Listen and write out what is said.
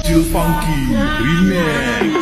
Too Funky. Remix.